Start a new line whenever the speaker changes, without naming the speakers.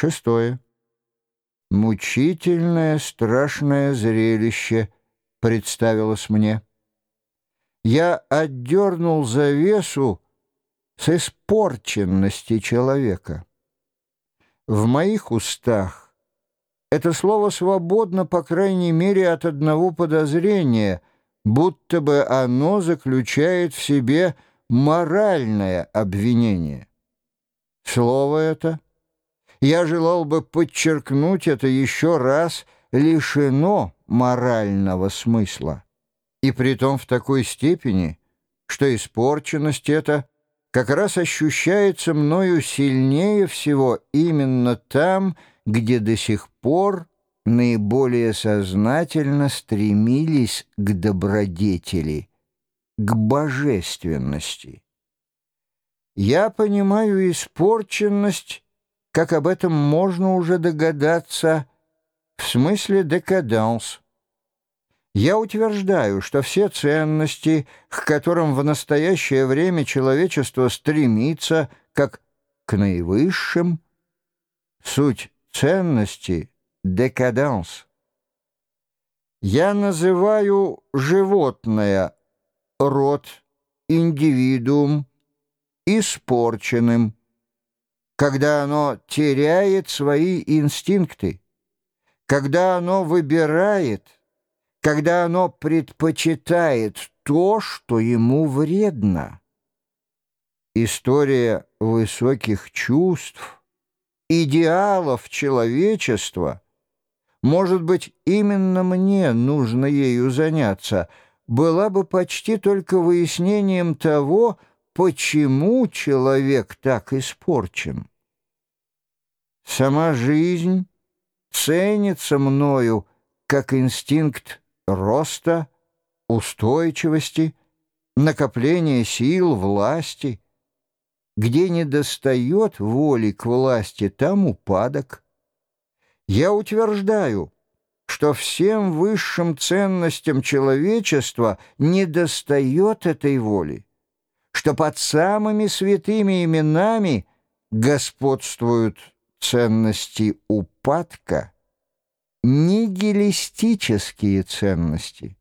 Шестое. Мучительное, страшное зрелище представилось мне. Я отдернул завесу с испорченности человека. В моих устах это слово свободно, по крайней мере, от одного подозрения, будто бы оно заключает в себе моральное обвинение. Слово это — я желал бы подчеркнуть это еще раз, лишено морального смысла. И притом в такой степени, что испорченность эта как раз ощущается мною сильнее всего именно там, где до сих пор наиболее сознательно стремились к добродетели, к божественности. Я понимаю испорченность как об этом можно уже догадаться, в смысле декаданс. Я утверждаю, что все ценности, к которым в настоящее время человечество стремится, как к наивысшим, суть ценности — декаданс. Я называю животное, род, индивидуум, испорченным — когда оно теряет свои инстинкты, когда оно выбирает, когда оно предпочитает то, что ему вредно. История высоких чувств, идеалов человечества, может быть, именно мне нужно ею заняться, была бы почти только выяснением того, почему человек так испорчен. Сама жизнь ценится мною как инстинкт роста, устойчивости, накопления сил, власти. Где недостает воли к власти, там упадок. Я утверждаю, что всем высшим ценностям человечества недостает этой воли, что под самыми святыми именами господствуют ценности упадка, нигилистические ценности.